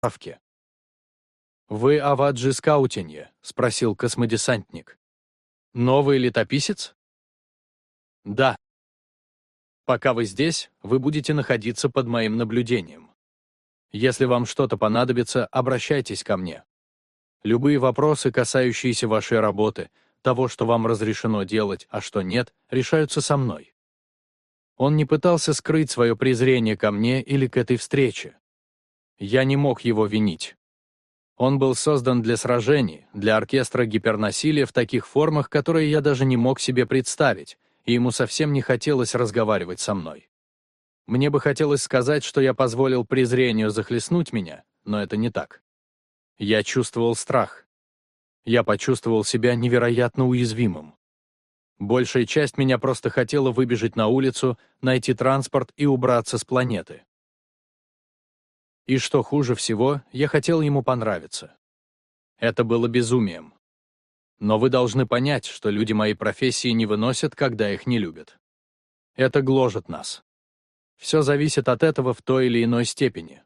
справке. «Вы Аваджи Скаутинье?» — спросил космодесантник. «Новый летописец?» «Да. Пока вы здесь, вы будете находиться под моим наблюдением. Если вам что-то понадобится, обращайтесь ко мне. Любые вопросы, касающиеся вашей работы, того, что вам разрешено делать, а что нет, решаются со мной». Он не пытался скрыть свое презрение ко мне или к этой встрече. Я не мог его винить. Он был создан для сражений, для оркестра гипернасилия в таких формах, которые я даже не мог себе представить, и ему совсем не хотелось разговаривать со мной. Мне бы хотелось сказать, что я позволил презрению захлестнуть меня, но это не так. Я чувствовал страх. Я почувствовал себя невероятно уязвимым. Большая часть меня просто хотела выбежать на улицу, найти транспорт и убраться с планеты. И что хуже всего, я хотел ему понравиться. Это было безумием. Но вы должны понять, что люди моей профессии не выносят, когда их не любят. Это гложет нас. Все зависит от этого в той или иной степени.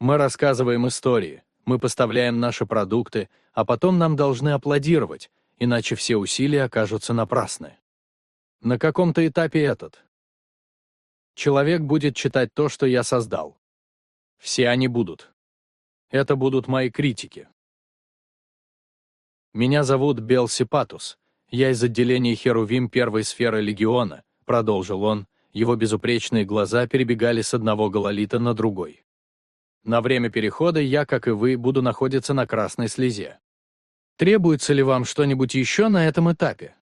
Мы рассказываем истории, мы поставляем наши продукты, а потом нам должны аплодировать, иначе все усилия окажутся напрасны. На каком-то этапе этот. Человек будет читать то, что я создал. Все они будут. Это будут мои критики. Меня зовут Бел Сипатус. Я из отделения Херувим первой сферы Легиона, продолжил он, его безупречные глаза перебегали с одного гололита на другой. На время перехода я, как и вы, буду находиться на красной слезе. Требуется ли вам что-нибудь еще на этом этапе?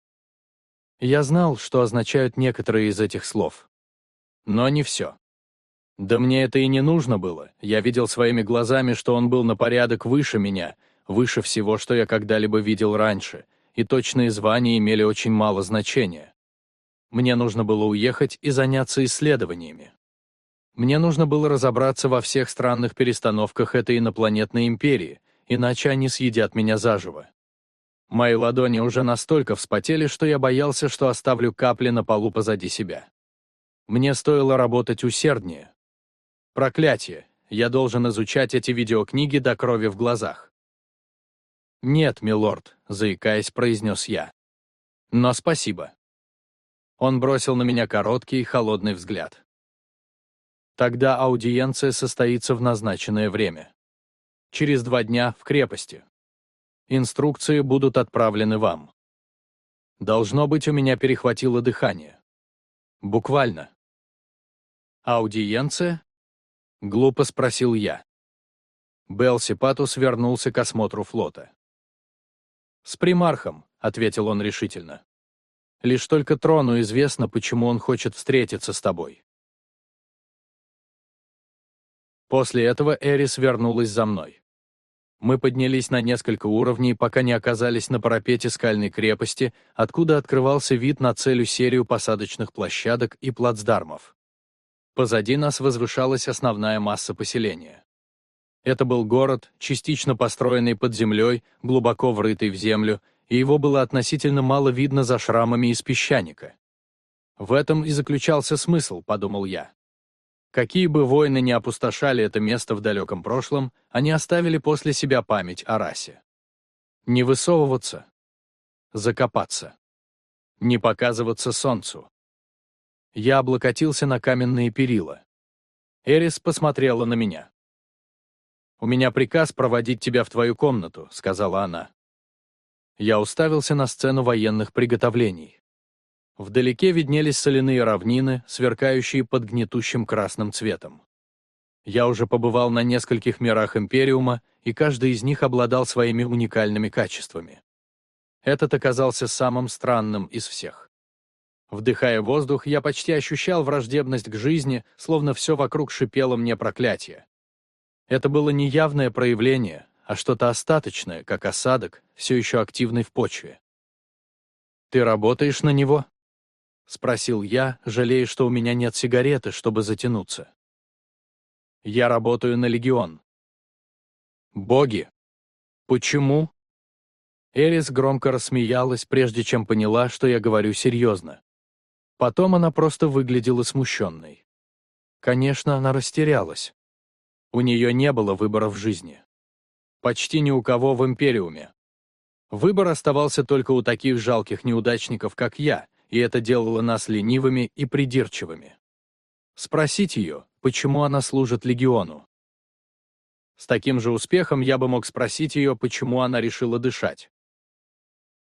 Я знал, что означают некоторые из этих слов. Но не все. Да мне это и не нужно было. Я видел своими глазами, что он был на порядок выше меня, выше всего, что я когда-либо видел раньше, и точные звания имели очень мало значения. Мне нужно было уехать и заняться исследованиями. Мне нужно было разобраться во всех странных перестановках этой инопланетной империи, иначе они съедят меня заживо. Мои ладони уже настолько вспотели, что я боялся, что оставлю капли на полу позади себя. Мне стоило работать усерднее, Проклятие! Я должен изучать эти видеокниги до крови в глазах. «Нет, милорд», — заикаясь, произнес я. «Но спасибо». Он бросил на меня короткий, холодный взгляд. Тогда аудиенция состоится в назначенное время. Через два дня в крепости. Инструкции будут отправлены вам. Должно быть, у меня перехватило дыхание. Буквально. Аудиенция? Глупо спросил я. Белси Патус вернулся к осмотру флота. «С примархом», — ответил он решительно. «Лишь только Трону известно, почему он хочет встретиться с тобой». После этого Эрис вернулась за мной. Мы поднялись на несколько уровней, пока не оказались на парапете скальной крепости, откуда открывался вид на целую серию посадочных площадок и плацдармов. Позади нас возвышалась основная масса поселения. Это был город, частично построенный под землей, глубоко врытый в землю, и его было относительно мало видно за шрамами из песчаника. В этом и заключался смысл, подумал я. Какие бы войны ни опустошали это место в далеком прошлом, они оставили после себя память о расе. Не высовываться. Закопаться. Не показываться солнцу. Я облокотился на каменные перила. Эрис посмотрела на меня. «У меня приказ проводить тебя в твою комнату», — сказала она. Я уставился на сцену военных приготовлений. Вдалеке виднелись соляные равнины, сверкающие под гнетущим красным цветом. Я уже побывал на нескольких мирах Империума, и каждый из них обладал своими уникальными качествами. Этот оказался самым странным из всех. Вдыхая воздух, я почти ощущал враждебность к жизни, словно все вокруг шипело мне проклятие. Это было не явное проявление, а что-то остаточное, как осадок, все еще активный в почве. «Ты работаешь на него?» — спросил я, жалея, что у меня нет сигареты, чтобы затянуться. «Я работаю на Легион». «Боги! Почему?» Эрис громко рассмеялась, прежде чем поняла, что я говорю серьезно. Потом она просто выглядела смущенной. Конечно, она растерялась. У нее не было выбора в жизни. Почти ни у кого в Империуме. Выбор оставался только у таких жалких неудачников, как я, и это делало нас ленивыми и придирчивыми. Спросить ее, почему она служит Легиону. С таким же успехом я бы мог спросить ее, почему она решила дышать.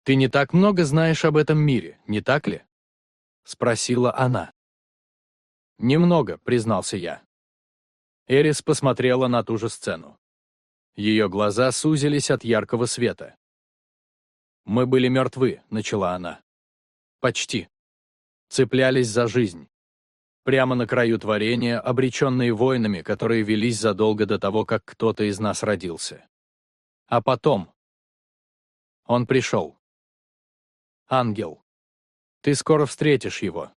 «Ты не так много знаешь об этом мире, не так ли?» — спросила она. «Немного», — признался я. Эрис посмотрела на ту же сцену. Ее глаза сузились от яркого света. «Мы были мертвы», — начала она. «Почти. Цеплялись за жизнь прямо на краю творения, обреченные войнами, которые велись задолго до того, как кто-то из нас родился. А потом... Он пришел. Ангел. Ты скоро встретишь его.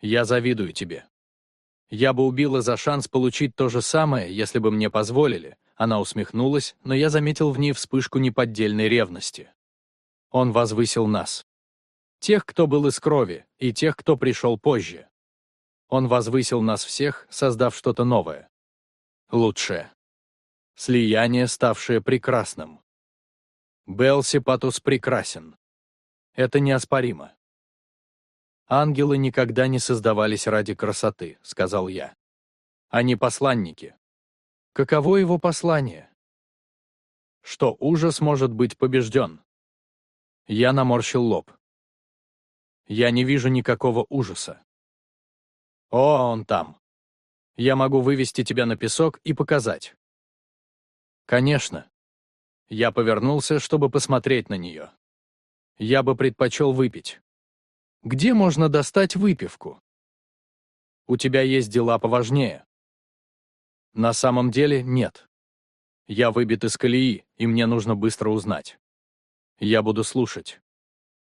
Я завидую тебе. Я бы убила за шанс получить то же самое, если бы мне позволили. Она усмехнулась, но я заметил в ней вспышку неподдельной ревности. Он возвысил нас. Тех, кто был из крови, и тех, кто пришел позже. Он возвысил нас всех, создав что-то новое. Лучшее. Слияние, ставшее прекрасным. Белсипатус прекрасен. Это неоспоримо. «Ангелы никогда не создавались ради красоты», — сказал я. «Они посланники». Каково его послание? Что ужас может быть побежден? Я наморщил лоб. Я не вижу никакого ужаса. О, он там. Я могу вывести тебя на песок и показать. Конечно. Я повернулся, чтобы посмотреть на нее. Я бы предпочел выпить. Где можно достать выпивку? У тебя есть дела поважнее. На самом деле нет. Я выбит из колеи, и мне нужно быстро узнать. Я буду слушать.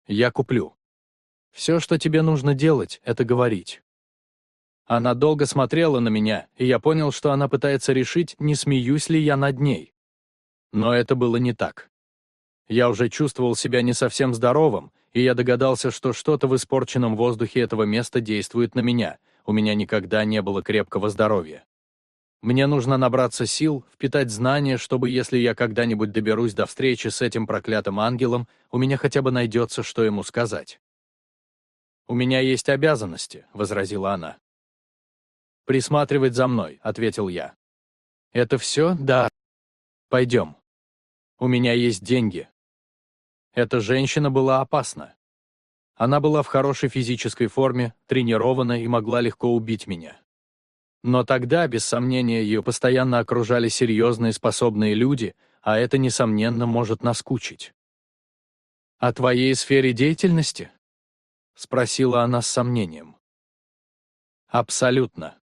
Я куплю. Все, что тебе нужно делать, это говорить. Она долго смотрела на меня, и я понял, что она пытается решить, не смеюсь ли я над ней. Но это было не так. Я уже чувствовал себя не совсем здоровым, и я догадался, что что-то в испорченном воздухе этого места действует на меня. У меня никогда не было крепкого здоровья. Мне нужно набраться сил, впитать знания, чтобы, если я когда-нибудь доберусь до встречи с этим проклятым ангелом, у меня хотя бы найдется, что ему сказать. «У меня есть обязанности», — возразила она. «Присматривать за мной», — ответил я. «Это все? Да. Пойдем. У меня есть деньги». Эта женщина была опасна. Она была в хорошей физической форме, тренирована и могла легко убить меня. Но тогда, без сомнения, ее постоянно окружали серьезные способные люди, а это, несомненно, может наскучить. «О твоей сфере деятельности?» — спросила она с сомнением. «Абсолютно.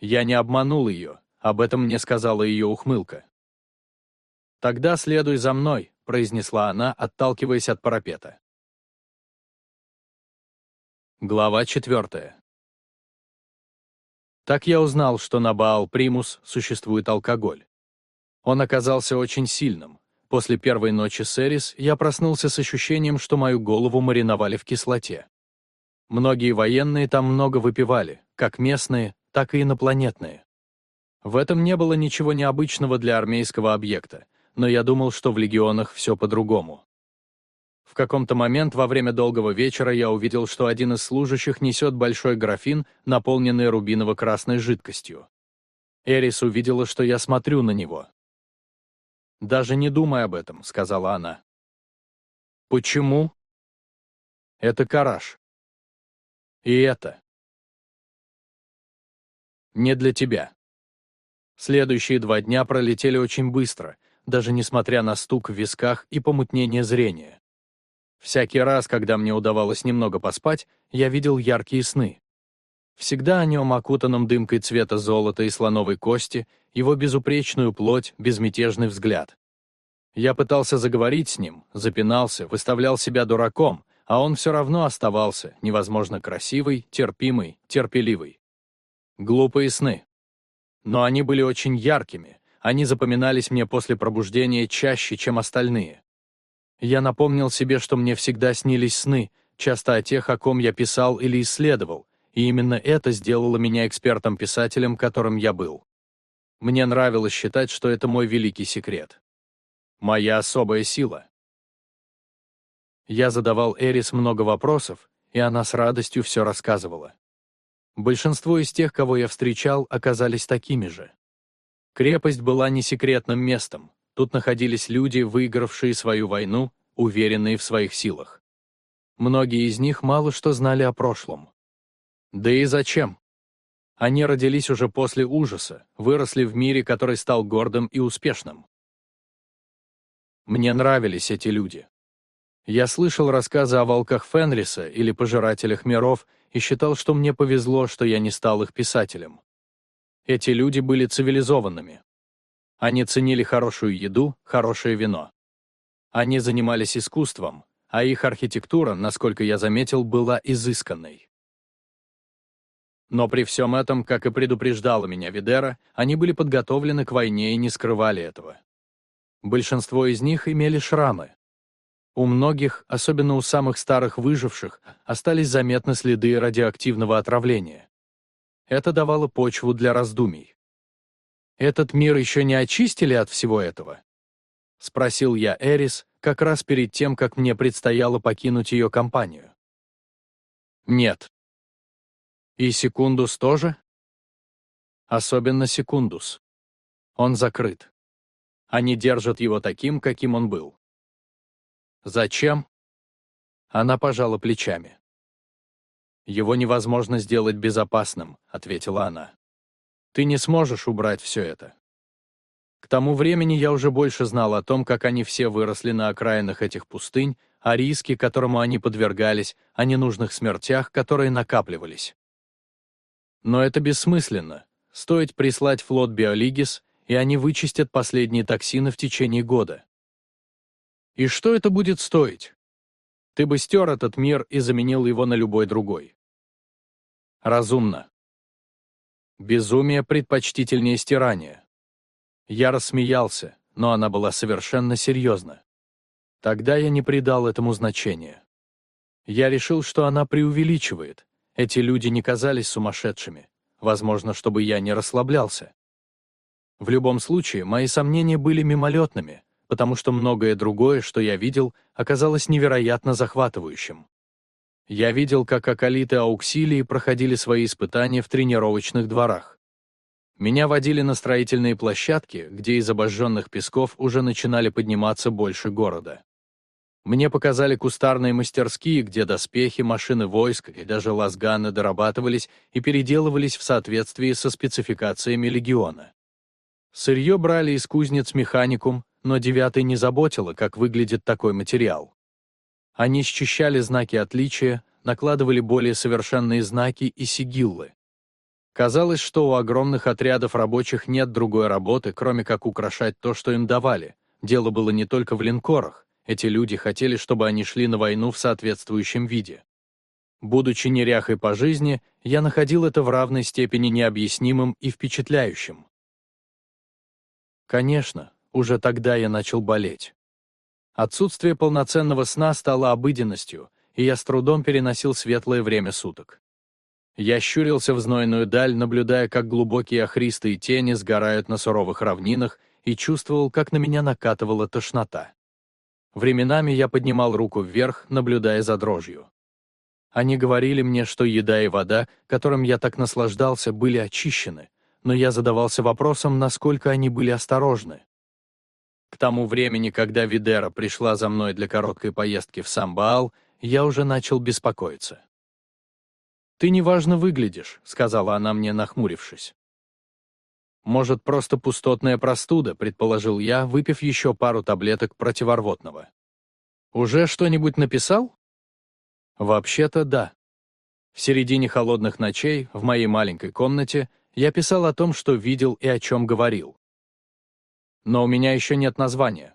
Я не обманул ее, об этом мне сказала ее ухмылка. «Тогда следуй за мной», — произнесла она, отталкиваясь от парапета. Глава четвертая. Так я узнал, что на Баал-Примус существует алкоголь. Он оказался очень сильным. После первой ночи с Эрис я проснулся с ощущением, что мою голову мариновали в кислоте. Многие военные там много выпивали, как местные, так и инопланетные. В этом не было ничего необычного для армейского объекта, но я думал, что в легионах все по-другому. В каком-то момент во время долгого вечера я увидел, что один из служащих несет большой графин, наполненный рубиново-красной жидкостью. Эрис увидела, что я смотрю на него. «Даже не думай об этом», — сказала она. «Почему?» «Это караж». «И это. Не для тебя. Следующие два дня пролетели очень быстро, даже несмотря на стук в висках и помутнение зрения. Всякий раз, когда мне удавалось немного поспать, я видел яркие сны. Всегда о нем, окутанном дымкой цвета золота и слоновой кости, его безупречную плоть, безмятежный взгляд. Я пытался заговорить с ним, запинался, выставлял себя дураком, а он все равно оставался невозможно красивый, терпимый, терпеливый. Глупые сны. Но они были очень яркими, они запоминались мне после пробуждения чаще, чем остальные. Я напомнил себе, что мне всегда снились сны, часто о тех, о ком я писал или исследовал, и именно это сделало меня экспертом-писателем, которым я был. Мне нравилось считать, что это мой великий секрет. Моя особая сила. Я задавал Эрис много вопросов, и она с радостью все рассказывала. Большинство из тех, кого я встречал, оказались такими же. Крепость была не секретным местом, тут находились люди, выигравшие свою войну, уверенные в своих силах. Многие из них мало что знали о прошлом. Да и зачем? Они родились уже после ужаса, выросли в мире, который стал гордым и успешным. Мне нравились эти люди. Я слышал рассказы о волках Фенриса или пожирателях миров и считал, что мне повезло, что я не стал их писателем. Эти люди были цивилизованными. Они ценили хорошую еду, хорошее вино. Они занимались искусством, а их архитектура, насколько я заметил, была изысканной. Но при всем этом, как и предупреждала меня Видера, они были подготовлены к войне и не скрывали этого. Большинство из них имели шрамы. У многих, особенно у самых старых выживших, остались заметны следы радиоактивного отравления. Это давало почву для раздумий. «Этот мир еще не очистили от всего этого?» — спросил я Эрис, как раз перед тем, как мне предстояло покинуть ее компанию. «Нет», и секундус тоже? Особенно секундус. Он закрыт. Они держат его таким, каким он был. Зачем? Она пожала плечами. «Его невозможно сделать безопасным», — ответила она. «Ты не сможешь убрать все это». К тому времени я уже больше знал о том, как они все выросли на окраинах этих пустынь, о риске, которому они подвергались, о ненужных смертях, которые накапливались. Но это бессмысленно. Стоит прислать флот Биолигис, и они вычистят последние токсины в течение года. И что это будет стоить? Ты бы стер этот мир и заменил его на любой другой. Разумно. Безумие предпочтительнее стирания. Я рассмеялся, но она была совершенно серьезна. Тогда я не придал этому значения. Я решил, что она преувеличивает, эти люди не казались сумасшедшими, возможно, чтобы я не расслаблялся. В любом случае, мои сомнения были мимолетными, потому что многое другое, что я видел, оказалось невероятно захватывающим. Я видел, как акалиты ауксилии проходили свои испытания в тренировочных дворах. Меня водили на строительные площадки, где из обожженных песков уже начинали подниматься больше города. Мне показали кустарные мастерские, где доспехи, машины войск и даже лазганы дорабатывались и переделывались в соответствии со спецификациями легиона. Сырье брали из кузнец механикум, но девятый не заботило, как выглядит такой материал. Они счищали знаки отличия, накладывали более совершенные знаки и сигиллы. Казалось, что у огромных отрядов рабочих нет другой работы, кроме как украшать то, что им давали. Дело было не только в линкорах, эти люди хотели, чтобы они шли на войну в соответствующем виде. Будучи неряхой по жизни, я находил это в равной степени необъяснимым и впечатляющим. Конечно, уже тогда я начал болеть. Отсутствие полноценного сна стало обыденностью, и я с трудом переносил светлое время суток. Я щурился в знойную даль, наблюдая, как глубокие охристые тени сгорают на суровых равнинах, и чувствовал, как на меня накатывала тошнота. Временами я поднимал руку вверх, наблюдая за дрожью. Они говорили мне, что еда и вода, которым я так наслаждался, были очищены, но я задавался вопросом, насколько они были осторожны. К тому времени, когда Видера пришла за мной для короткой поездки в Самбаал, я уже начал беспокоиться. «Ты неважно выглядишь», — сказала она мне, нахмурившись. Может, просто пустотная простуда, предположил я, выпив еще пару таблеток противорвотного. Уже что-нибудь написал? Вообще-то да. В середине холодных ночей, в моей маленькой комнате, я писал о том, что видел и о чем говорил. Но у меня еще нет названия.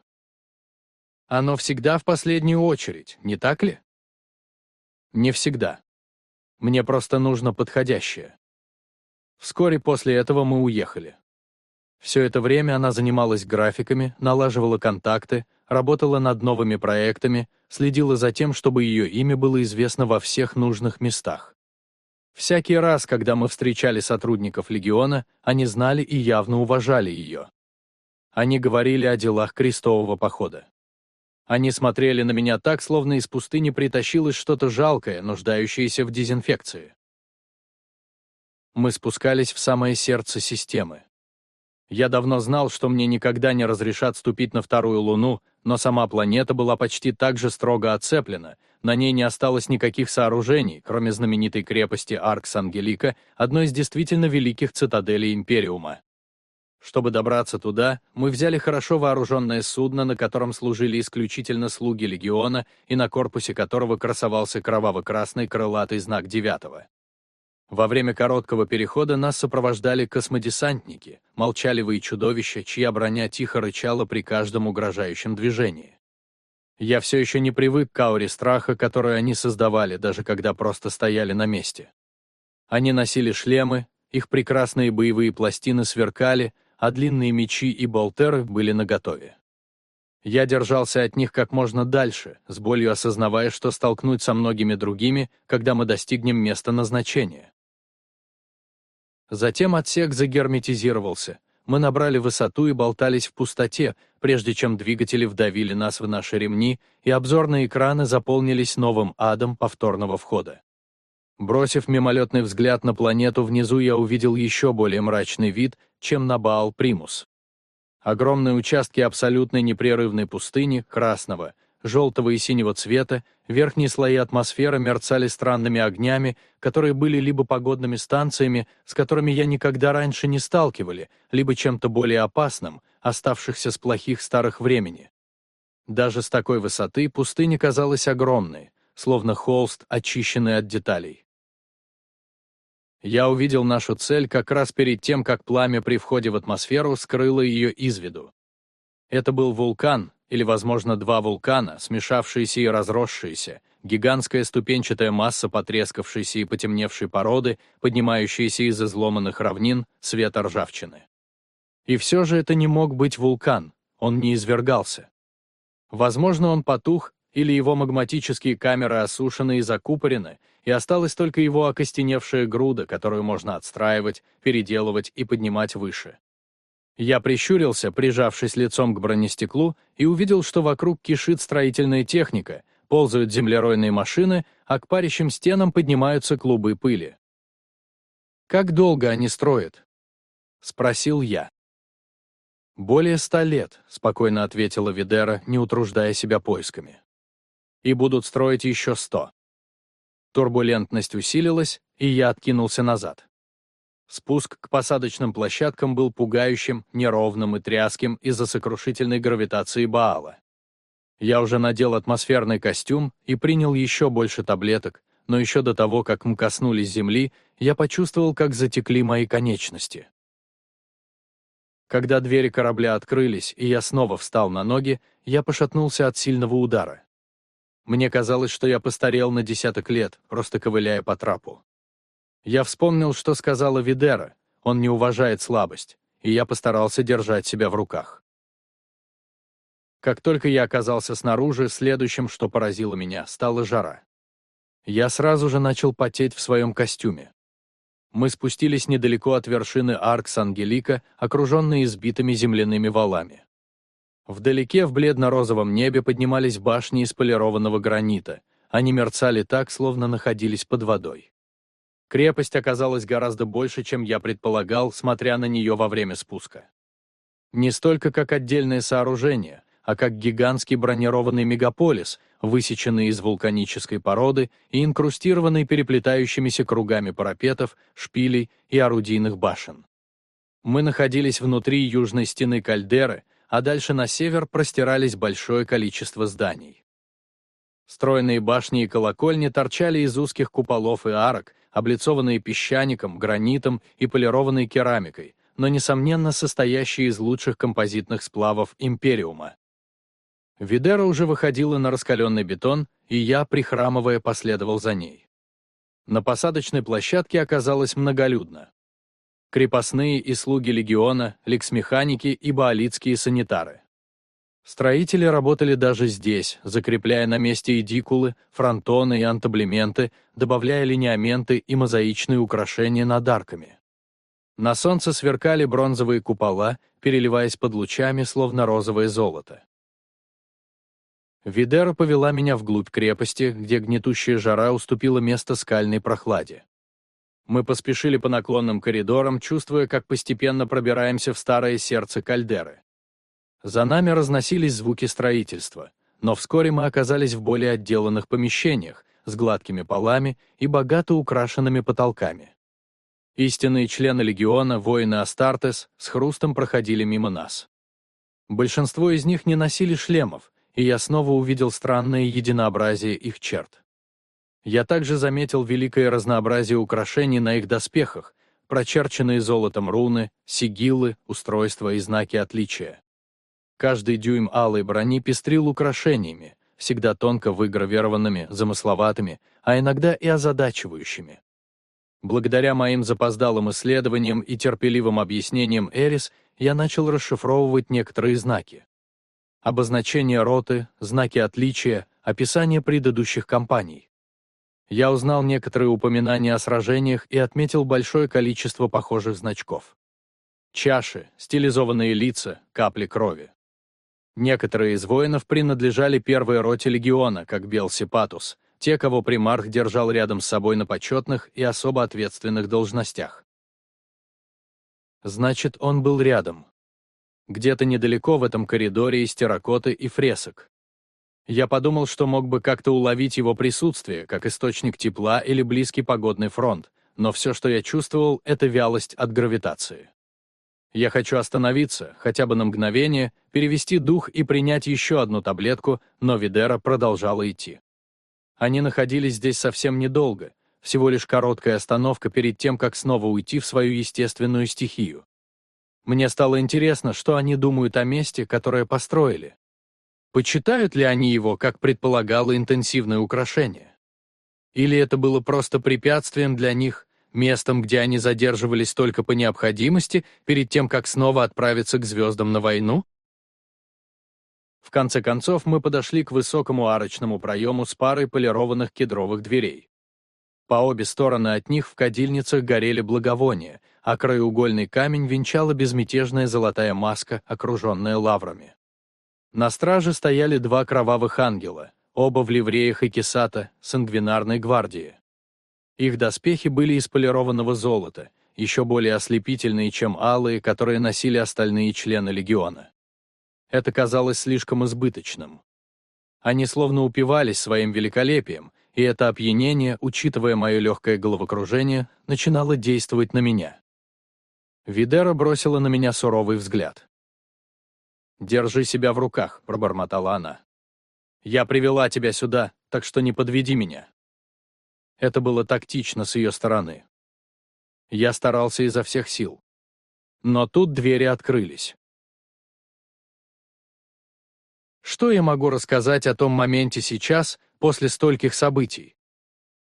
Оно всегда в последнюю очередь, не так ли? Не всегда. Мне просто нужно подходящее. Вскоре после этого мы уехали. Все это время она занималась графиками, налаживала контакты, работала над новыми проектами, следила за тем, чтобы ее имя было известно во всех нужных местах. Всякий раз, когда мы встречали сотрудников легиона, они знали и явно уважали ее. Они говорили о делах крестового похода. Они смотрели на меня так, словно из пустыни притащилось что-то жалкое, нуждающееся в дезинфекции. Мы спускались в самое сердце системы. Я давно знал, что мне никогда не разрешат ступить на вторую Луну, но сама планета была почти так же строго оцеплена, на ней не осталось никаких сооружений, кроме знаменитой крепости Аркс-Ангелика, одной из действительно великих цитаделей Империума. Чтобы добраться туда, мы взяли хорошо вооруженное судно, на котором служили исключительно слуги легиона и на корпусе которого красовался кроваво-красный крылатый знак девятого. Во время короткого перехода нас сопровождали космодесантники, молчаливые чудовища, чья броня тихо рычала при каждом угрожающем движении. Я все еще не привык к ауре страха, которую они создавали, даже когда просто стояли на месте. Они носили шлемы, их прекрасные боевые пластины сверкали, а длинные мечи и болтеры были наготове. Я держался от них как можно дальше, с болью осознавая, что столкнуть со многими другими, когда мы достигнем места назначения. Затем отсек загерметизировался. Мы набрали высоту и болтались в пустоте, прежде чем двигатели вдавили нас в наши ремни, и обзорные экраны заполнились новым адом повторного входа. Бросив мимолетный взгляд на планету внизу, я увидел еще более мрачный вид, чем на Баал Примус. Огромные участки абсолютной непрерывной пустыни, красного, желтого и синего цвета, верхние слои атмосферы мерцали странными огнями, которые были либо погодными станциями, с которыми я никогда раньше не сталкивали, либо чем-то более опасным, оставшихся с плохих старых времени. Даже с такой высоты пустыня казалась огромной, словно холст, очищенный от деталей. Я увидел нашу цель как раз перед тем, как пламя при входе в атмосферу скрыло ее из виду. Это был вулкан, или, возможно, два вулкана, смешавшиеся и разросшиеся, гигантская ступенчатая масса потрескавшейся и потемневшей породы, поднимающаяся из изломанных равнин света ржавчины. И все же это не мог быть вулкан, он не извергался. Возможно, он потух, или его магматические камеры осушены и закупорены, и осталась только его окостеневшая груда, которую можно отстраивать, переделывать и поднимать выше. Я прищурился, прижавшись лицом к бронестеклу, и увидел, что вокруг кишит строительная техника, ползают землеройные машины, а к парящим стенам поднимаются клубы пыли. «Как долго они строят?» — спросил я. «Более ста лет», — спокойно ответила Видера, не утруждая себя поисками и будут строить еще сто. Турбулентность усилилась, и я откинулся назад. Спуск к посадочным площадкам был пугающим, неровным и тряским из-за сокрушительной гравитации Баала. Я уже надел атмосферный костюм и принял еще больше таблеток, но еще до того, как мы коснулись земли, я почувствовал, как затекли мои конечности. Когда двери корабля открылись, и я снова встал на ноги, я пошатнулся от сильного удара. Мне казалось, что я постарел на десяток лет, просто ковыляя по трапу. Я вспомнил, что сказала Видера, он не уважает слабость, и я постарался держать себя в руках. Как только я оказался снаружи, следующим, что поразило меня, стала жара. Я сразу же начал потеть в своем костюме. Мы спустились недалеко от вершины Аркс Ангелика, окруженные избитыми земляными валами. Вдалеке в бледно-розовом небе поднимались башни из полированного гранита. Они мерцали так, словно находились под водой. Крепость оказалась гораздо больше, чем я предполагал, смотря на нее во время спуска. Не столько как отдельное сооружение, а как гигантский бронированный мегаполис, высеченный из вулканической породы и инкрустированный переплетающимися кругами парапетов, шпилей и орудийных башен. Мы находились внутри южной стены кальдеры, а дальше на север простирались большое количество зданий. Стройные башни и колокольни торчали из узких куполов и арок, облицованные песчаником, гранитом и полированной керамикой, но, несомненно, состоящие из лучших композитных сплавов Империума. Видера уже выходила на раскаленный бетон, и я, прихрамывая, последовал за ней. На посадочной площадке оказалось многолюдно крепостные и слуги легиона, лексмеханики и баалитские санитары. Строители работали даже здесь, закрепляя на месте эдикулы, фронтоны и антаблементы, добавляя линеаменты и мозаичные украшения над арками. На солнце сверкали бронзовые купола, переливаясь под лучами, словно розовое золото. Видера повела меня вглубь крепости, где гнетущая жара уступила место скальной прохладе. Мы поспешили по наклонным коридорам, чувствуя, как постепенно пробираемся в старое сердце кальдеры. За нами разносились звуки строительства, но вскоре мы оказались в более отделанных помещениях, с гладкими полами и богато украшенными потолками. Истинные члены легиона, воины Астартес, с хрустом проходили мимо нас. Большинство из них не носили шлемов, и я снова увидел странное единообразие их черт. Я также заметил великое разнообразие украшений на их доспехах, прочерченные золотом руны, сигилы, устройства и знаки отличия. Каждый дюйм алой брони пестрил украшениями, всегда тонко выгравированными, замысловатыми, а иногда и озадачивающими. Благодаря моим запоздалым исследованиям и терпеливым объяснениям Эрис, я начал расшифровывать некоторые знаки обозначение роты, знаки отличия, описание предыдущих кампаний. Я узнал некоторые упоминания о сражениях и отметил большое количество похожих значков. Чаши, стилизованные лица, капли крови. Некоторые из воинов принадлежали первой роте легиона, как Белсипатус, те, кого примарх держал рядом с собой на почетных и особо ответственных должностях. Значит, он был рядом, где-то недалеко в этом коридоре из терракоты и фресок. Я подумал, что мог бы как-то уловить его присутствие, как источник тепла или близкий погодный фронт, но все, что я чувствовал, это вялость от гравитации. Я хочу остановиться, хотя бы на мгновение, перевести дух и принять еще одну таблетку, но Видера продолжала идти. Они находились здесь совсем недолго, всего лишь короткая остановка перед тем, как снова уйти в свою естественную стихию. Мне стало интересно, что они думают о месте, которое построили. Почитают ли они его, как предполагало интенсивное украшение? Или это было просто препятствием для них, местом, где они задерживались только по необходимости, перед тем, как снова отправиться к звездам на войну? В конце концов, мы подошли к высокому арочному проему с парой полированных кедровых дверей. По обе стороны от них в кадильницах горели благовония, а краеугольный камень венчала безмятежная золотая маска, окруженная лаврами. На страже стояли два кровавых ангела, оба в ливреях и кисата, сангвинарной гвардии. Их доспехи были из полированного золота, еще более ослепительные, чем алые, которые носили остальные члены легиона. Это казалось слишком избыточным. Они словно упивались своим великолепием, и это опьянение, учитывая мое легкое головокружение, начинало действовать на меня. Видера бросила на меня суровый взгляд. «Держи себя в руках», — пробормотала она. «Я привела тебя сюда, так что не подведи меня». Это было тактично с ее стороны. Я старался изо всех сил. Но тут двери открылись. Что я могу рассказать о том моменте сейчас, после стольких событий?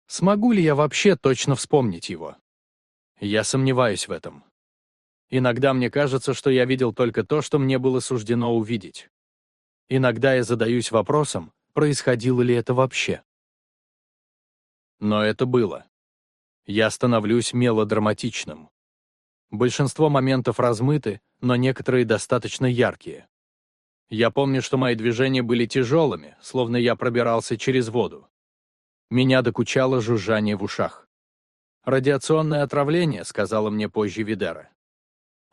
Смогу ли я вообще точно вспомнить его? Я сомневаюсь в этом. Иногда мне кажется, что я видел только то, что мне было суждено увидеть. Иногда я задаюсь вопросом, происходило ли это вообще. Но это было. Я становлюсь мелодраматичным. Большинство моментов размыты, но некоторые достаточно яркие. Я помню, что мои движения были тяжелыми, словно я пробирался через воду. Меня докучало жужжание в ушах. «Радиационное отравление», — сказала мне позже Видера.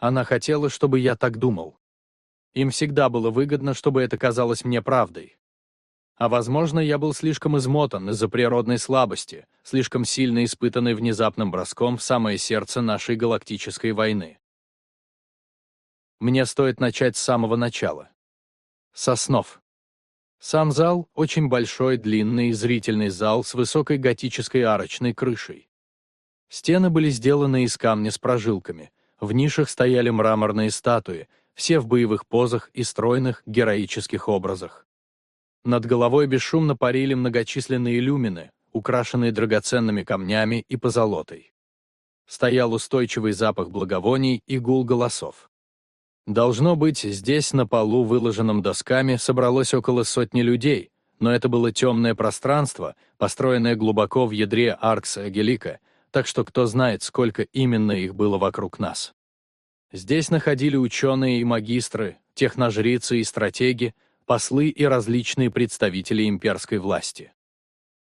Она хотела, чтобы я так думал. Им всегда было выгодно, чтобы это казалось мне правдой. А возможно, я был слишком измотан из-за природной слабости, слишком сильно испытанный внезапным броском в самое сердце нашей галактической войны. Мне стоит начать с самого начала. Соснов. Сам зал — очень большой, длинный, зрительный зал с высокой готической арочной крышей. Стены были сделаны из камня с прожилками, в нишах стояли мраморные статуи, все в боевых позах и стройных героических образах. Над головой бесшумно парили многочисленные иллюмины, украшенные драгоценными камнями и позолотой. Стоял устойчивый запах благовоний и гул голосов. Должно быть, здесь на полу, выложенном досками, собралось около сотни людей, но это было темное пространство, построенное глубоко в ядре Аркса Агелика, так что кто знает, сколько именно их было вокруг нас. Здесь находили ученые и магистры, техножрицы и стратеги, послы и различные представители имперской власти.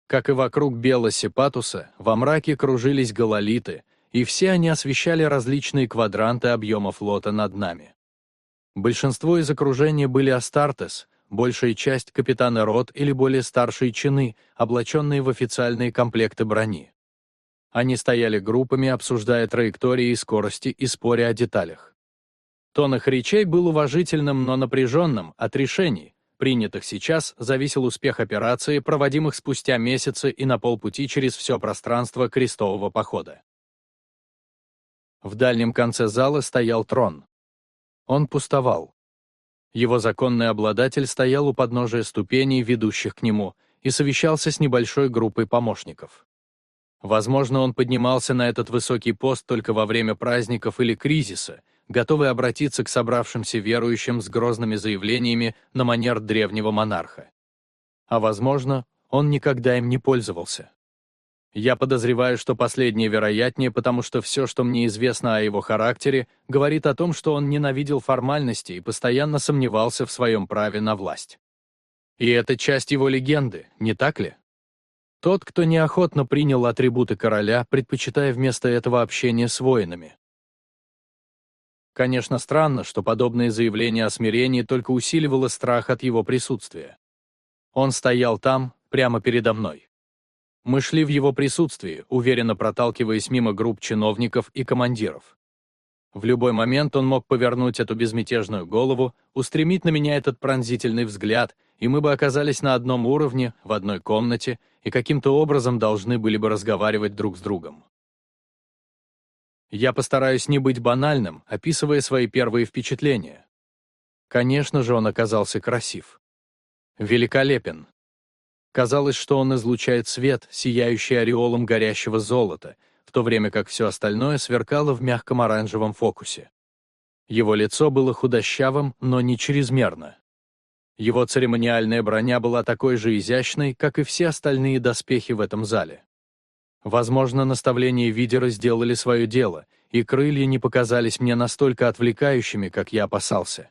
Как и вокруг Белоси Патуса, во мраке кружились гололиты, и все они освещали различные квадранты объема флота над нами. Большинство из окружения были Астартес, большая часть — капитаны рот или более старшие чины, облаченные в официальные комплекты брони. Они стояли группами, обсуждая траектории и скорости и споря о деталях. Тон их речей был уважительным, но напряженным, от решений, принятых сейчас, зависел успех операции, проводимых спустя месяцы и на полпути через все пространство крестового похода. В дальнем конце зала стоял трон. Он пустовал. Его законный обладатель стоял у подножия ступеней, ведущих к нему, и совещался с небольшой группой помощников. Возможно, он поднимался на этот высокий пост только во время праздников или кризиса, готовый обратиться к собравшимся верующим с грозными заявлениями на манер древнего монарха. А возможно, он никогда им не пользовался. Я подозреваю, что последнее вероятнее, потому что все, что мне известно о его характере, говорит о том, что он ненавидел формальности и постоянно сомневался в своем праве на власть. И это часть его легенды, не так ли? Тот, кто неохотно принял атрибуты короля, предпочитая вместо этого общение с воинами. Конечно, странно, что подобное заявление о смирении только усиливало страх от его присутствия. Он стоял там, прямо передо мной. Мы шли в его присутствии, уверенно проталкиваясь мимо групп чиновников и командиров. В любой момент он мог повернуть эту безмятежную голову, устремить на меня этот пронзительный взгляд, и мы бы оказались на одном уровне, в одной комнате, и каким-то образом должны были бы разговаривать друг с другом. Я постараюсь не быть банальным, описывая свои первые впечатления. Конечно же, он оказался красив. Великолепен. Казалось, что он излучает свет, сияющий ореолом горящего золота, в то время как все остальное сверкало в мягком оранжевом фокусе. Его лицо было худощавым, но не чрезмерно. Его церемониальная броня была такой же изящной, как и все остальные доспехи в этом зале. Возможно, наставления Видера сделали свое дело, и крылья не показались мне настолько отвлекающими, как я опасался.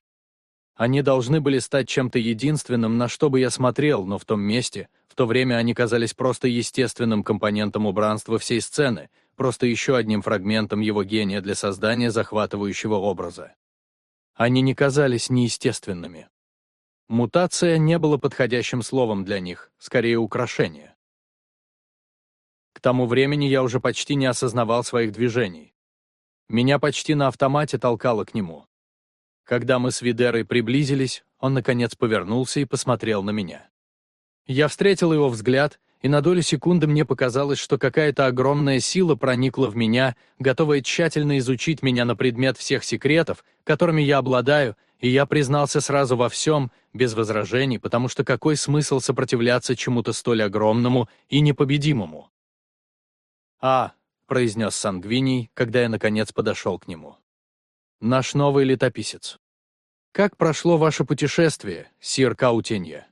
Они должны были стать чем-то единственным, на что бы я смотрел, но в том месте, в то время они казались просто естественным компонентом убранства всей сцены, просто еще одним фрагментом его гения для создания захватывающего образа. Они не казались неестественными. Мутация не было подходящим словом для них, скорее украшение. К тому времени я уже почти не осознавал своих движений. Меня почти на автомате толкало к нему. Когда мы с Видерой приблизились, он, наконец, повернулся и посмотрел на меня. Я встретил его взгляд, и на долю секунды мне показалось, что какая-то огромная сила проникла в меня, готовая тщательно изучить меня на предмет всех секретов, которыми я обладаю, и я признался сразу во всем, без возражений, потому что какой смысл сопротивляться чему-то столь огромному и непобедимому? «А», — произнес Сангвиний, когда я, наконец, подошел к нему. «Наш новый летописец. Как прошло ваше путешествие, сир Каутенья?»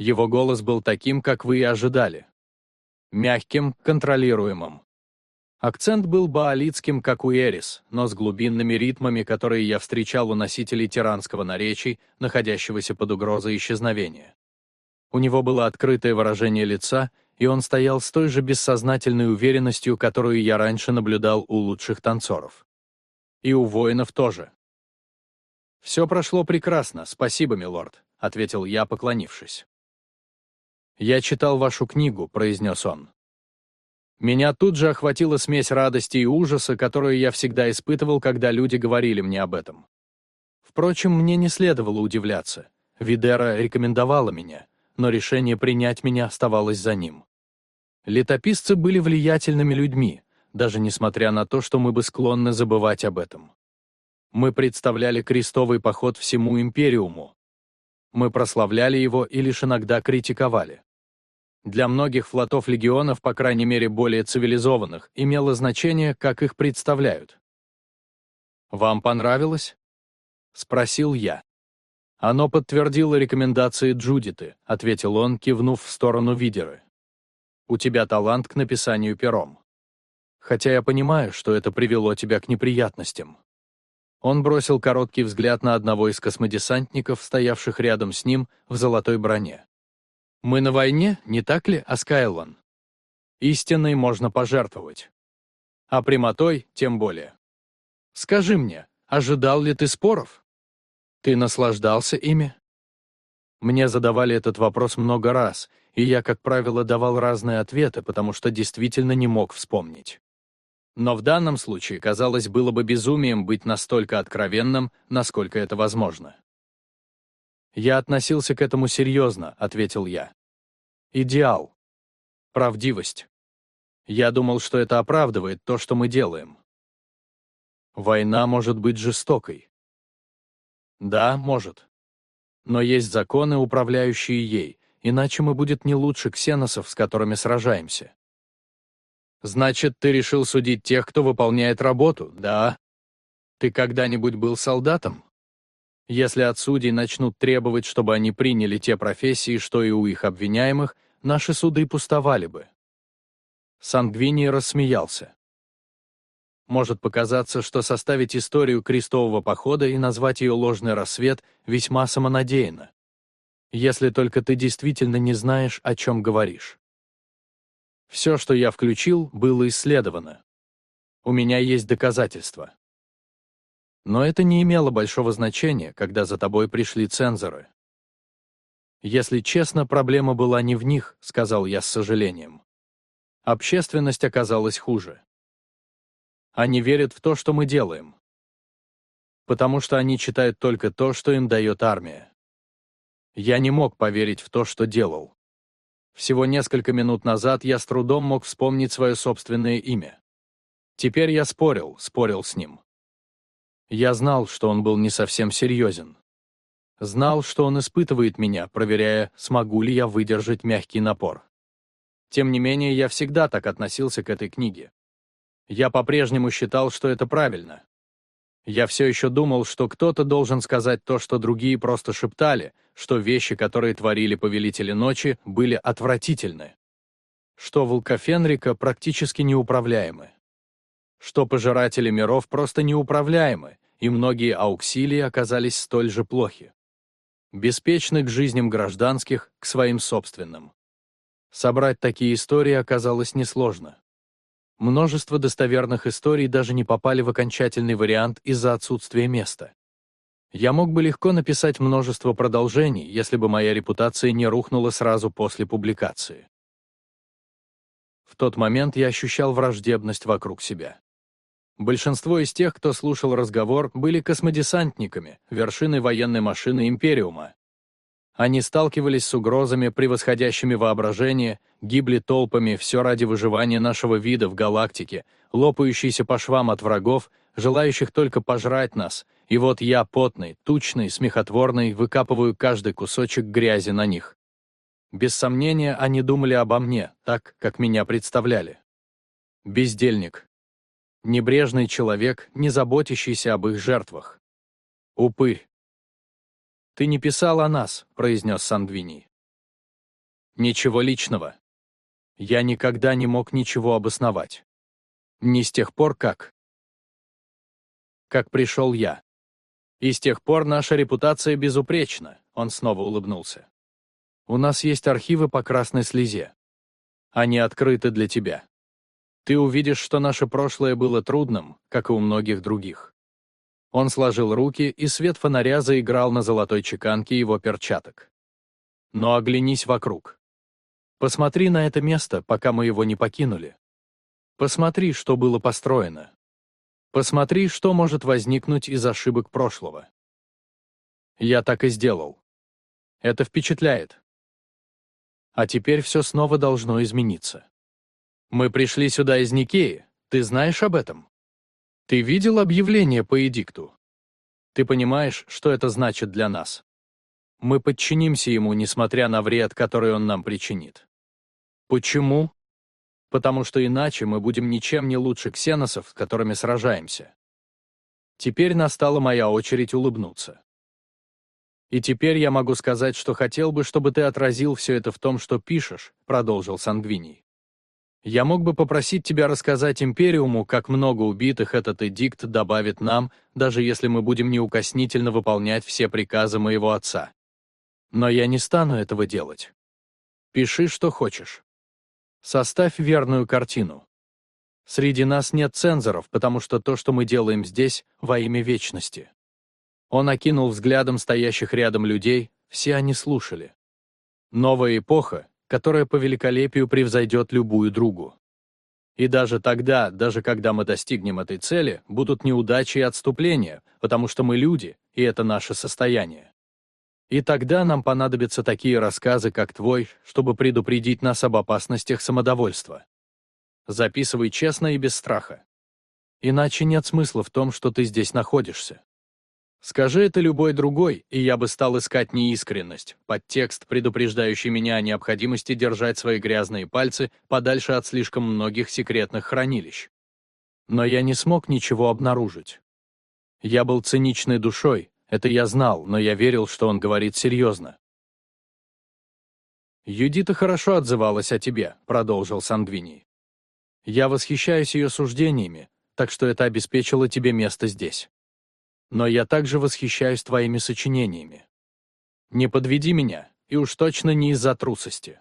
Его голос был таким, как вы и ожидали. Мягким, контролируемым. Акцент был баалитским, как у Эрис, но с глубинными ритмами, которые я встречал у носителей тиранского наречий, находящегося под угрозой исчезновения. У него было открытое выражение лица, и он стоял с той же бессознательной уверенностью, которую я раньше наблюдал у лучших танцоров. И у воинов тоже. «Все прошло прекрасно, спасибо, милорд», — ответил я, поклонившись. «Я читал вашу книгу», — произнес он. Меня тут же охватила смесь радости и ужаса, которую я всегда испытывал, когда люди говорили мне об этом. Впрочем, мне не следовало удивляться. Видера рекомендовала меня, но решение принять меня оставалось за ним. Летописцы были влиятельными людьми, даже несмотря на то, что мы бы склонны забывать об этом. Мы представляли крестовый поход всему империуму. Мы прославляли его и лишь иногда критиковали. Для многих флотов легионов, по крайней мере более цивилизованных, имело значение, как их представляют. «Вам понравилось?» Спросил я. Оно подтвердило рекомендации Джудиты, ответил он, кивнув в сторону Видеры. У тебя талант к написанию пером. Хотя я понимаю, что это привело тебя к неприятностям. Он бросил короткий взгляд на одного из космодесантников, стоявших рядом с ним в золотой броне. «Мы на войне, не так ли, Аскайлон? Истинной можно пожертвовать. А прямотой тем более. Скажи мне, ожидал ли ты споров? Ты наслаждался ими?» Мне задавали этот вопрос много раз, и я, как правило, давал разные ответы, потому что действительно не мог вспомнить. Но в данном случае, казалось, было бы безумием быть настолько откровенным, насколько это возможно. «Я относился к этому серьезно», — ответил я. «Идеал. Правдивость. Я думал, что это оправдывает то, что мы делаем. Война может быть жестокой. Да, может. Но есть законы, управляющие ей, иначе мы будет не лучше ксеносов, с которыми сражаемся. Значит, ты решил судить тех, кто выполняет работу, да? Ты когда-нибудь был солдатом? Если от судей начнут требовать, чтобы они приняли те профессии, что и у их обвиняемых, наши суды пустовали бы. Сангвини рассмеялся. Может показаться, что составить историю крестового похода и назвать ее «Ложный рассвет» весьма самонадеянно. Если только ты действительно не знаешь, о чем говоришь. Все, что я включил, было исследовано. У меня есть доказательства. Но это не имело большого значения, когда за тобой пришли цензоры. «Если честно, проблема была не в них», — сказал я с сожалением. Общественность оказалась хуже. Они верят в то, что мы делаем. Потому что они читают только то, что им дает армия. Я не мог поверить в то, что делал. Всего несколько минут назад я с трудом мог вспомнить свое собственное имя. Теперь я спорил, спорил с ним. Я знал, что он был не совсем серьезен. Знал, что он испытывает меня, проверяя, смогу ли я выдержать мягкий напор. Тем не менее, я всегда так относился к этой книге. Я по-прежнему считал, что это правильно. Я все еще думал, что кто-то должен сказать то, что другие просто шептали, что вещи, которые творили повелители ночи, были отвратительны. Что волкофенрика практически неуправляемы. Что пожиратели миров просто неуправляемы, и многие ауксилии оказались столь же плохи. Беспечны к жизням гражданских, к своим собственным. Собрать такие истории оказалось несложно. Множество достоверных историй даже не попали в окончательный вариант из-за отсутствия места. Я мог бы легко написать множество продолжений, если бы моя репутация не рухнула сразу после публикации. В тот момент я ощущал враждебность вокруг себя. Большинство из тех, кто слушал разговор, были космодесантниками, вершиной военной машины Империума. Они сталкивались с угрозами, превосходящими воображение, гибли толпами, все ради выживания нашего вида в галактике, лопающиеся по швам от врагов, желающих только пожрать нас, и вот я, потный, тучный, смехотворный, выкапываю каждый кусочек грязи на них. Без сомнения, они думали обо мне, так, как меня представляли. Бездельник. Небрежный человек, не заботящийся об их жертвах. Упырь. «Ты не писал о нас», — произнес Сандвини. «Ничего личного. Я никогда не мог ничего обосновать. Не с тех пор, как...» «Как пришел я. И с тех пор наша репутация безупречна», — он снова улыбнулся. «У нас есть архивы по красной слезе. Они открыты для тебя. Ты увидишь, что наше прошлое было трудным, как и у многих других». Он сложил руки, и свет фонаря заиграл на золотой чеканке его перчаток. «Но оглянись вокруг. Посмотри на это место, пока мы его не покинули. Посмотри, что было построено. Посмотри, что может возникнуть из ошибок прошлого. Я так и сделал. Это впечатляет. А теперь все снова должно измениться. Мы пришли сюда из Никеи, ты знаешь об этом? Ты видел объявление по эдикту? Ты понимаешь, что это значит для нас? Мы подчинимся ему, несмотря на вред, который он нам причинит. Почему? потому что иначе мы будем ничем не лучше ксеносов, с которыми сражаемся. Теперь настала моя очередь улыбнуться. «И теперь я могу сказать, что хотел бы, чтобы ты отразил все это в том, что пишешь», — продолжил Сангвиний. «Я мог бы попросить тебя рассказать Империуму, как много убитых этот эдикт добавит нам, даже если мы будем неукоснительно выполнять все приказы моего отца. Но я не стану этого делать. Пиши, что хочешь. Составь верную картину. Среди нас нет цензоров, потому что то, что мы делаем здесь, во имя вечности. Он окинул взглядом стоящих рядом людей, все они слушали. Новая эпоха, которая по великолепию превзойдет любую другу. И даже тогда, даже когда мы достигнем этой цели, будут неудачи и отступления, потому что мы люди, и это наше состояние. И тогда нам понадобятся такие рассказы, как твой, чтобы предупредить нас об опасностях самодовольства. Записывай честно и без страха. Иначе нет смысла в том, что ты здесь находишься. Скажи это любой другой, и я бы стал искать неискренность, подтекст, предупреждающий меня о необходимости держать свои грязные пальцы подальше от слишком многих секретных хранилищ. Но я не смог ничего обнаружить. Я был циничной душой, это я знал, но я верил, что он говорит серьезно. «Юдита хорошо отзывалась о тебе», — продолжил Сангвини. «Я восхищаюсь ее суждениями, так что это обеспечило тебе место здесь но я также восхищаюсь твоими сочинениями. Не подведи меня, и уж точно не из-за трусости.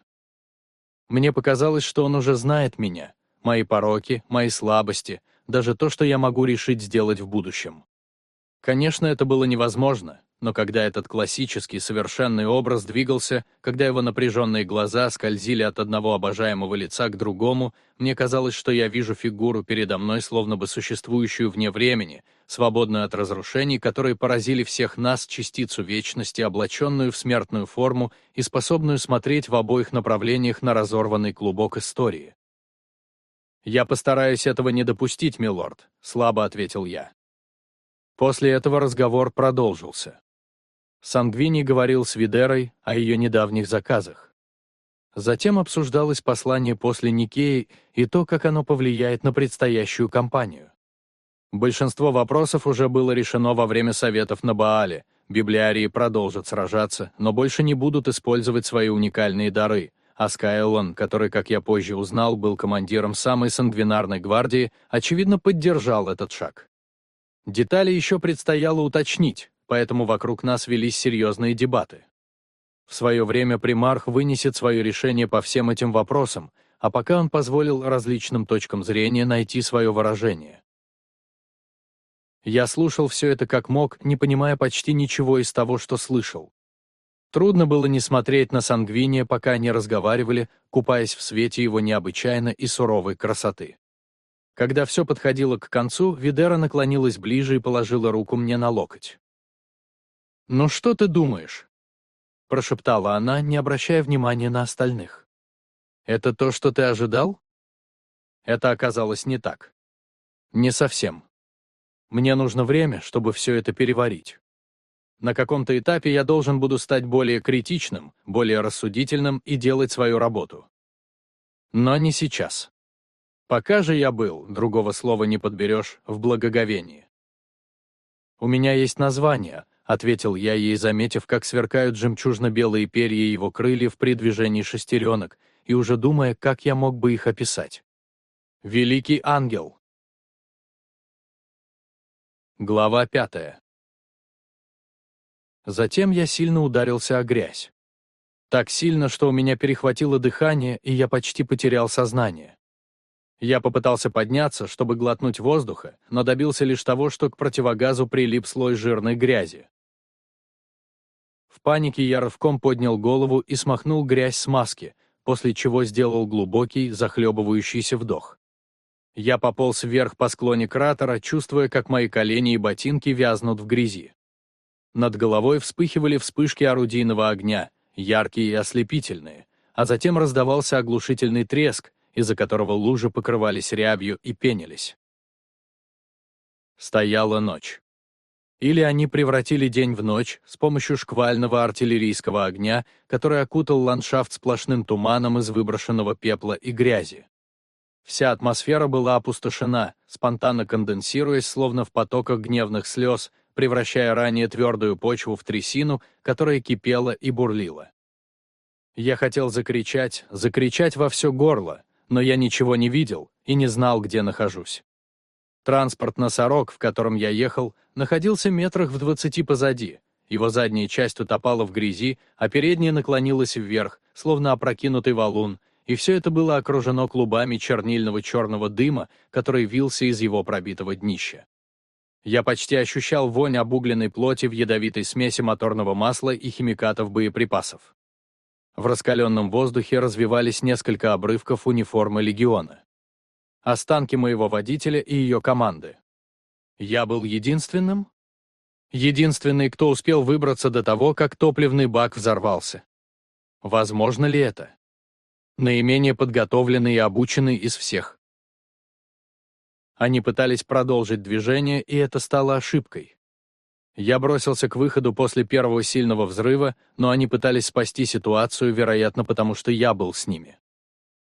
Мне показалось, что он уже знает меня, мои пороки, мои слабости, даже то, что я могу решить сделать в будущем. Конечно, это было невозможно, но когда этот классический совершенный образ двигался, когда его напряженные глаза скользили от одного обожаемого лица к другому, мне казалось, что я вижу фигуру передо мной, словно бы существующую вне времени, свободную от разрушений, которые поразили всех нас частицу вечности, облаченную в смертную форму и способную смотреть в обоих направлениях на разорванный клубок истории. «Я постараюсь этого не допустить, милорд», — слабо ответил я. После этого разговор продолжился. Сангвини говорил с Видерой о ее недавних заказах. Затем обсуждалось послание после Никеи и то, как оно повлияет на предстоящую кампанию. Большинство вопросов уже было решено во время советов на Баале. Библиарии продолжат сражаться, но больше не будут использовать свои уникальные дары, а Скайлон, который, как я позже узнал, был командиром самой сангвинарной гвардии, очевидно поддержал этот шаг. Детали еще предстояло уточнить, поэтому вокруг нас велись серьезные дебаты. В свое время примарх вынесет свое решение по всем этим вопросам, а пока он позволил различным точкам зрения найти свое выражение. Я слушал все это как мог, не понимая почти ничего из того, что слышал. Трудно было не смотреть на Сангвиния, пока они разговаривали, купаясь в свете его необычайно и суровой красоты. Когда все подходило к концу, Видера наклонилась ближе и положила руку мне на локоть. «Ну что ты думаешь?» — прошептала она, не обращая внимания на остальных. «Это то, что ты ожидал?» Это оказалось не так. Не совсем. Мне нужно время, чтобы все это переварить. На каком-то этапе я должен буду стать более критичным, более рассудительным и делать свою работу. Но не сейчас. Пока же я был, другого слова не подберешь, в благоговении. У меня есть название, ответил я ей, заметив, как сверкают жемчужно-белые перья его крыльев при движении шестеренок, и уже думая, как я мог бы их описать. «Великий ангел». Глава пятая. Затем я сильно ударился о грязь. Так сильно, что у меня перехватило дыхание, и я почти потерял сознание. Я попытался подняться, чтобы глотнуть воздуха, но добился лишь того, что к противогазу прилип слой жирной грязи. В панике я рывком поднял голову и смахнул грязь с маски, после чего сделал глубокий, захлебывающийся вдох. Я пополз вверх по склоне кратера, чувствуя, как мои колени и ботинки вязнут в грязи. Над головой вспыхивали вспышки орудийного огня, яркие и ослепительные, а затем раздавался оглушительный треск, из-за которого лужи покрывались рябью и пенились. Стояла ночь. Или они превратили день в ночь с помощью шквального артиллерийского огня, который окутал ландшафт сплошным туманом из выброшенного пепла и грязи. Вся атмосфера была опустошена, спонтанно конденсируясь, словно в потоках гневных слез, превращая ранее твердую почву в трясину, которая кипела и бурлила. Я хотел закричать, закричать во все горло, но я ничего не видел и не знал, где нахожусь. Транспорт «Носорог», в котором я ехал, находился метрах в двадцати позади. Его задняя часть утопала в грязи, а передняя наклонилась вверх, словно опрокинутый валун, и все это было окружено клубами чернильного черного дыма, который вился из его пробитого днища. Я почти ощущал вонь обугленной плоти в ядовитой смеси моторного масла и химикатов боеприпасов. В раскаленном воздухе развивались несколько обрывков униформы легиона. Останки моего водителя и ее команды. Я был единственным? Единственный, кто успел выбраться до того, как топливный бак взорвался. Возможно ли это? Наименее подготовленный и обученный из всех. Они пытались продолжить движение, и это стало ошибкой. Я бросился к выходу после первого сильного взрыва, но они пытались спасти ситуацию, вероятно, потому что я был с ними.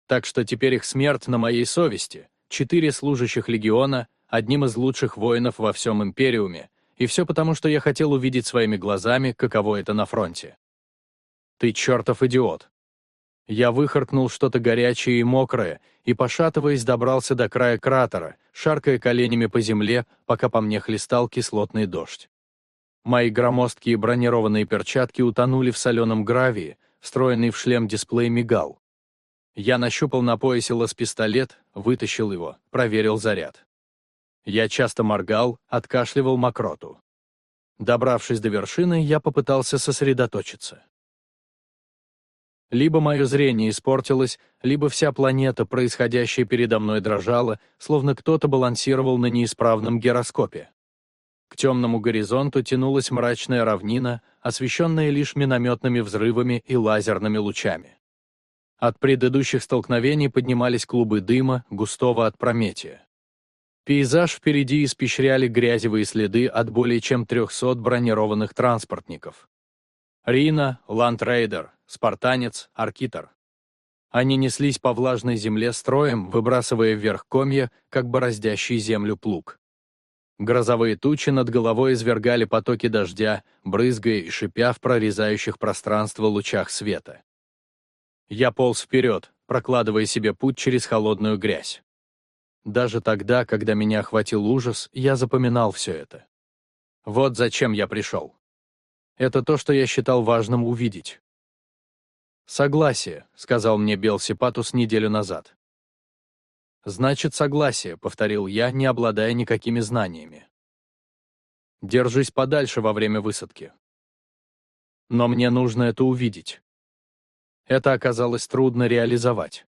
Так что теперь их смерть на моей совести. Четыре служащих легиона, одним из лучших воинов во всем Империуме, и все потому, что я хотел увидеть своими глазами, каково это на фронте. Ты чертов идиот. Я выхаркнул что-то горячее и мокрое, и, пошатываясь, добрался до края кратера, шаркая коленями по земле, пока по мне хлестал кислотный дождь. Мои громоздкие бронированные перчатки утонули в соленом гравии, встроенный в шлем дисплей мигал. Я нащупал на поясе лаз-пистолет, вытащил его, проверил заряд. Я часто моргал, откашливал мокроту. Добравшись до вершины, я попытался сосредоточиться. Либо мое зрение испортилось, либо вся планета, происходящая передо мной, дрожала, словно кто-то балансировал на неисправном гироскопе. К темному горизонту тянулась мрачная равнина, освещенная лишь минометными взрывами и лазерными лучами. От предыдущих столкновений поднимались клубы дыма, густого от прометия. Пейзаж впереди испещряли грязевые следы от более чем 300 бронированных транспортников. Рина, Ландрейдер, Спартанец, Аркитер. Они неслись по влажной земле строем, выбрасывая вверх комья, как бороздящий землю плуг. Грозовые тучи над головой извергали потоки дождя, брызгая и шипя в прорезающих пространство лучах света. Я полз вперед, прокладывая себе путь через холодную грязь. Даже тогда, когда меня охватил ужас, я запоминал все это. Вот зачем я пришел. Это то, что я считал важным увидеть. «Согласие», — сказал мне Белсипатус неделю назад. «Значит, согласие», — повторил я, не обладая никакими знаниями. «Держись подальше во время высадки». Но мне нужно это увидеть. Это оказалось трудно реализовать.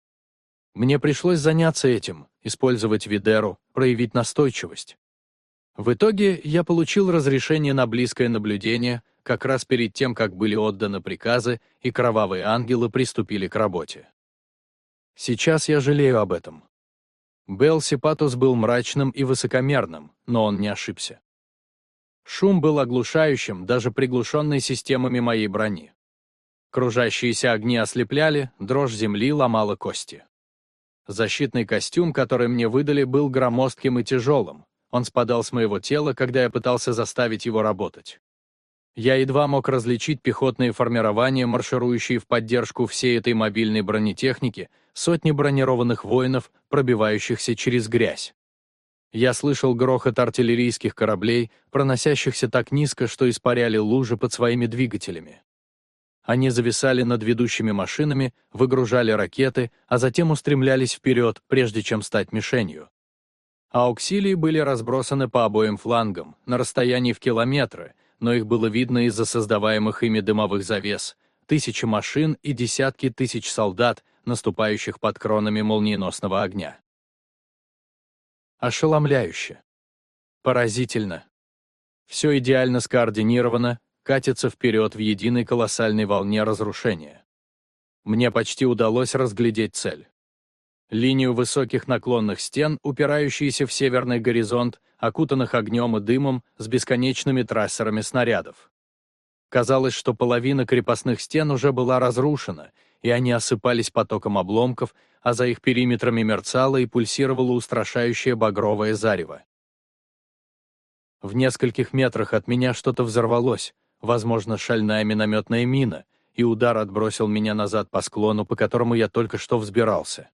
Мне пришлось заняться этим, использовать Видеру, проявить настойчивость. В итоге я получил разрешение на близкое наблюдение как раз перед тем, как были отданы приказы, и кровавые ангелы приступили к работе. Сейчас я жалею об этом. Белсипатус был мрачным и высокомерным, но он не ошибся. Шум был оглушающим, даже приглушенный системами моей брони. Кружащиеся огни ослепляли, дрожь земли ломала кости. Защитный костюм, который мне выдали, был громоздким и тяжелым. Он спадал с моего тела, когда я пытался заставить его работать. Я едва мог различить пехотные формирования, марширующие в поддержку всей этой мобильной бронетехники, сотни бронированных воинов, пробивающихся через грязь. Я слышал грохот артиллерийских кораблей, проносящихся так низко, что испаряли лужи под своими двигателями. Они зависали над ведущими машинами, выгружали ракеты, а затем устремлялись вперед, прежде чем стать мишенью. Ауксилии были разбросаны по обоим флангам, на расстоянии в километры, но их было видно из-за создаваемых ими дымовых завес, тысячи машин и десятки тысяч солдат, наступающих под кронами молниеносного огня. Ошеломляюще. Поразительно. Все идеально скоординировано, катится вперед в единой колоссальной волне разрушения. Мне почти удалось разглядеть цель. Линию высоких наклонных стен, упирающиеся в северный горизонт, окутанных огнем и дымом с бесконечными трассерами снарядов. Казалось, что половина крепостных стен уже была разрушена, и они осыпались потоком обломков, а за их периметрами мерцало и пульсировало устрашающее багровое зарево. В нескольких метрах от меня что-то взорвалось, возможно, шальная минометная мина, и удар отбросил меня назад по склону, по которому я только что взбирался.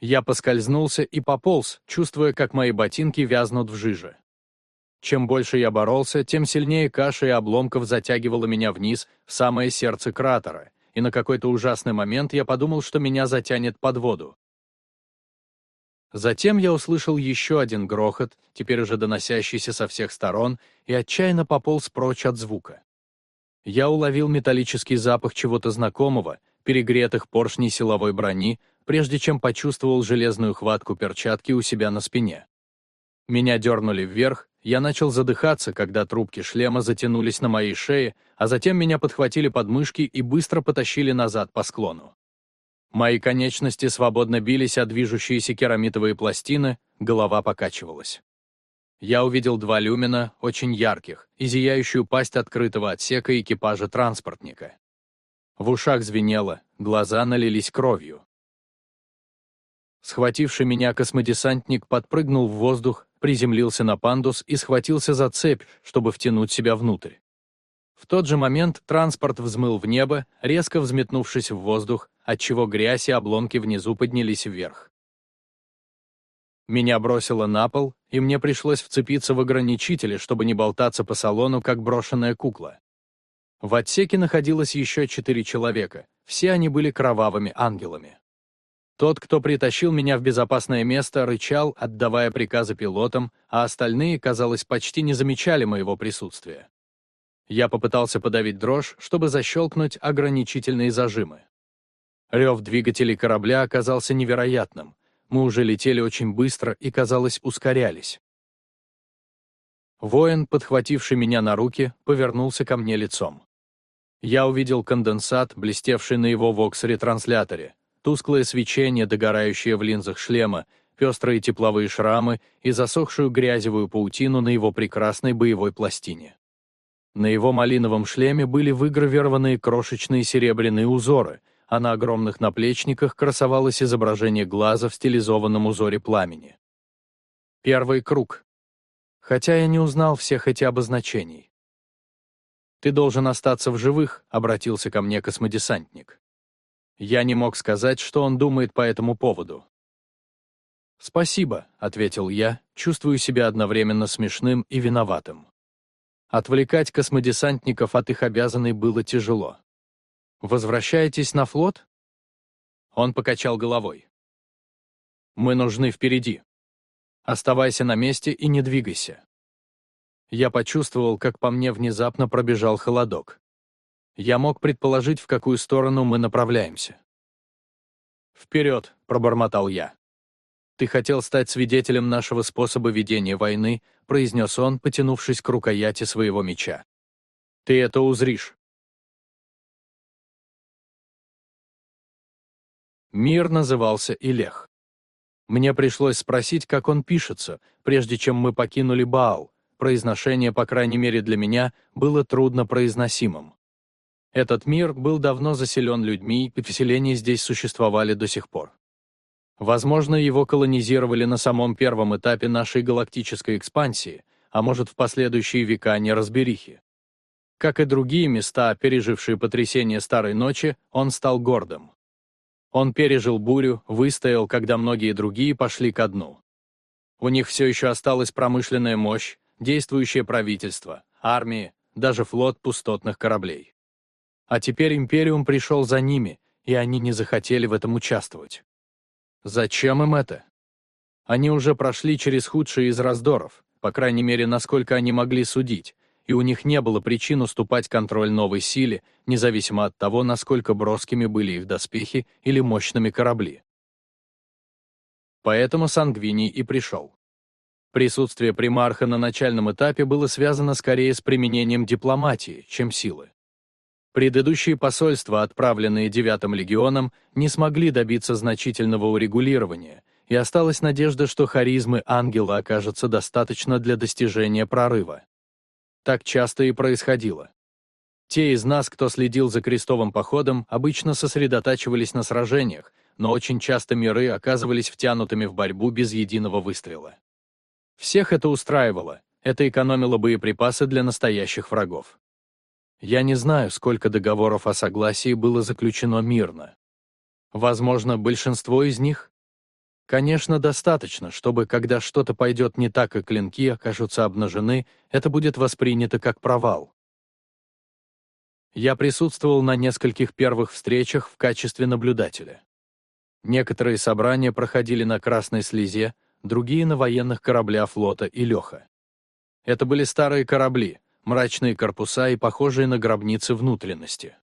Я поскользнулся и пополз, чувствуя, как мои ботинки вязнут в жиже. Чем больше я боролся, тем сильнее каша и обломков затягивала меня вниз, в самое сердце кратера, и на какой-то ужасный момент я подумал, что меня затянет под воду. Затем я услышал еще один грохот, теперь уже доносящийся со всех сторон, и отчаянно пополз прочь от звука. Я уловил металлический запах чего-то знакомого, перегретых поршней силовой брони, прежде чем почувствовал железную хватку перчатки у себя на спине. Меня дернули вверх, я начал задыхаться, когда трубки шлема затянулись на моей шее, а затем меня подхватили подмышки и быстро потащили назад по склону. Мои конечности свободно бились о движущиеся керамитовые пластины, голова покачивалась. Я увидел два люмина, очень ярких, и зияющую пасть открытого отсека экипажа транспортника. В ушах звенело, глаза налились кровью. Схвативший меня космодесантник подпрыгнул в воздух, приземлился на пандус и схватился за цепь, чтобы втянуть себя внутрь. В тот же момент транспорт взмыл в небо, резко взметнувшись в воздух, отчего грязь и обломки внизу поднялись вверх. Меня бросило на пол, и мне пришлось вцепиться в ограничители, чтобы не болтаться по салону, как брошенная кукла. В отсеке находилось еще четыре человека, все они были кровавыми ангелами. Тот, кто притащил меня в безопасное место, рычал, отдавая приказы пилотам, а остальные, казалось, почти не замечали моего присутствия. Я попытался подавить дрожь, чтобы защелкнуть ограничительные зажимы. Рев двигателей корабля оказался невероятным. Мы уже летели очень быстро и, казалось, ускорялись. Воин, подхвативший меня на руки, повернулся ко мне лицом. Я увидел конденсат, блестевший на его вокс-ретрансляторе, тусклое свечение, догорающее в линзах шлема, пестрые тепловые шрамы и засохшую грязевую паутину на его прекрасной боевой пластине. На его малиновом шлеме были выгравированы крошечные серебряные узоры, а на огромных наплечниках красовалось изображение глаза в стилизованном узоре пламени. Первый круг. Хотя я не узнал всех этих обозначений. «Ты должен остаться в живых», — обратился ко мне космодесантник. Я не мог сказать, что он думает по этому поводу. «Спасибо», — ответил я, чувствую себя одновременно смешным и виноватым. Отвлекать космодесантников от их обязанной было тяжело. «Возвращаетесь на флот?» Он покачал головой. «Мы нужны впереди. Оставайся на месте и не двигайся». Я почувствовал, как по мне внезапно пробежал холодок. Я мог предположить, в какую сторону мы направляемся. «Вперед!» — пробормотал я. «Ты хотел стать свидетелем нашего способа ведения войны», — произнес он, потянувшись к рукояти своего меча. «Ты это узришь». Мир назывался Илех. Мне пришлось спросить, как он пишется, прежде чем мы покинули Баал. Произношение, по крайней мере для меня, было трудно произносимым. Этот мир был давно заселен людьми, и поселения здесь существовали до сих пор. Возможно, его колонизировали на самом первом этапе нашей галактической экспансии, а может, в последующие века неразберихи. Как и другие места, пережившие потрясение Старой Ночи, он стал гордым. Он пережил бурю, выстоял, когда многие другие пошли ко дну. У них все еще осталась промышленная мощь, действующее правительство, армии, даже флот пустотных кораблей. А теперь Империум пришел за ними, и они не захотели в этом участвовать. Зачем им это? Они уже прошли через худшие из раздоров, по крайней мере, насколько они могли судить, и у них не было причин уступать контроль новой силе, независимо от того, насколько броскими были их доспехи или мощными корабли. Поэтому Сангвиний и пришел. Присутствие примарха на начальном этапе было связано скорее с применением дипломатии, чем силы. Предыдущие посольства, отправленные Девятым легионом, не смогли добиться значительного урегулирования, и осталась надежда, что харизмы ангела окажется достаточно для достижения прорыва. Так часто и происходило. Те из нас, кто следил за крестовым походом, обычно сосредотачивались на сражениях, но очень часто миры оказывались втянутыми в борьбу без единого выстрела. Всех это устраивало, это экономило боеприпасы для настоящих врагов. Я не знаю, сколько договоров о согласии было заключено мирно. Возможно, большинство из них? Конечно, достаточно, чтобы, когда что-то пойдет не так и клинки окажутся обнажены, это будет воспринято как провал. Я присутствовал на нескольких первых встречах в качестве наблюдателя. Некоторые собрания проходили на Красной Слезе, другие — на военных кораблях флота и Леха. Это были старые корабли, мрачные корпуса и похожие на гробницы внутренности.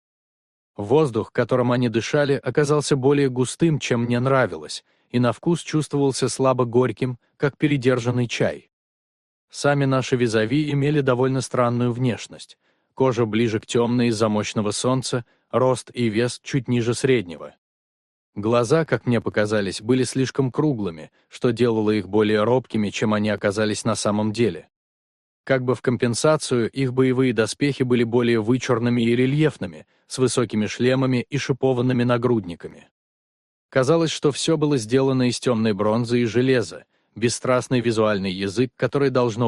Воздух, которым они дышали, оказался более густым, чем мне нравилось, и на вкус чувствовался слабо горьким, как передержанный чай. Сами наши визави имели довольно странную внешность. Кожа ближе к темной из-за мощного солнца, рост и вес чуть ниже среднего. Глаза, как мне показались, были слишком круглыми, что делало их более робкими, чем они оказались на самом деле. Как бы в компенсацию, их боевые доспехи были более вычурными и рельефными, с высокими шлемами и шипованными нагрудниками. Казалось, что все было сделано из темной бронзы и железа, бесстрастный визуальный язык, который должно быть